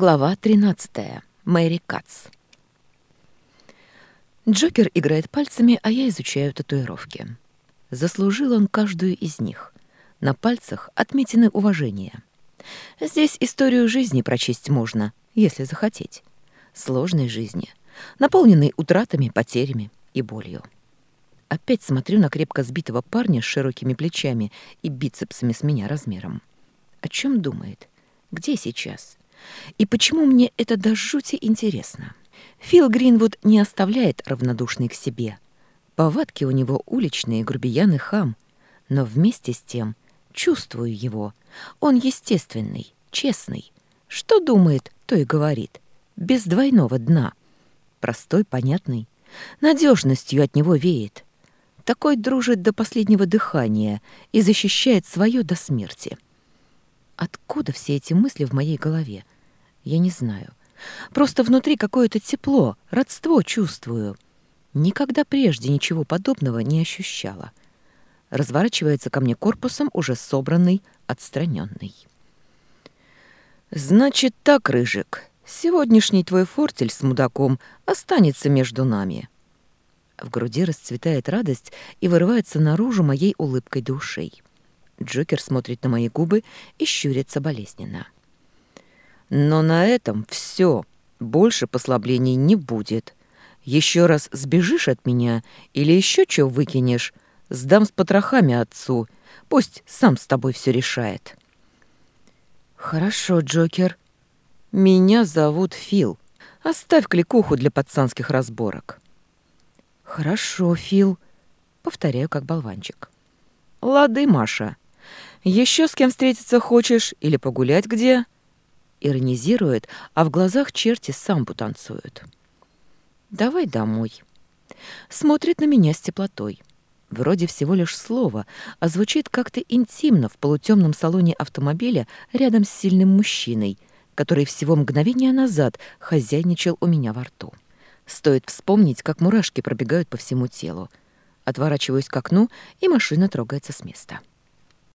Глава 13. Мэри Кац. Джокер играет пальцами, а я изучаю татуировки. Заслужил он каждую из них. На пальцах отметины уважения. Здесь историю жизни прочесть можно, если захотеть. Сложной жизни, наполненной утратами, потерями и болью. Опять смотрю на крепко сбитого парня с широкими плечами и бицепсами с меня размером. О чем думает? Где сейчас? — и почему мне это до жути интересно? Фил Гринвуд не оставляет равнодушный к себе. Повадки у него уличные, грубиян и хам. Но вместе с тем чувствую его. Он естественный, честный. Что думает, то и говорит. Без двойного дна. Простой, понятный. Надежностью от него веет. Такой дружит до последнего дыхания и защищает свое до смерти. Откуда все эти мысли в моей голове? Я не знаю. Просто внутри какое-то тепло, родство чувствую. Никогда прежде ничего подобного не ощущала. Разворачивается ко мне корпусом, уже собранный, отстраненный. «Значит так, Рыжик, сегодняшний твой фортель с мудаком останется между нами». В груди расцветает радость и вырывается наружу моей улыбкой душей. Джокер смотрит на мои губы и щурится болезненно. Но на этом все. Больше послаблений не будет. Еще раз сбежишь от меня или еще что выкинешь, сдам с потрохами отцу. Пусть сам с тобой все решает. Хорошо, Джокер. Меня зовут Фил. Оставь кликуху для пацанских разборок. Хорошо, Фил. Повторяю как болванчик. Лады, Маша. Еще с кем встретиться хочешь или погулять где?» Иронизирует, а в глазах черти самбу танцуют. «Давай домой». Смотрит на меня с теплотой. Вроде всего лишь слово, а звучит как-то интимно в полутемном салоне автомобиля рядом с сильным мужчиной, который всего мгновение назад хозяйничал у меня во рту. Стоит вспомнить, как мурашки пробегают по всему телу. Отворачиваюсь к окну, и машина трогается с места.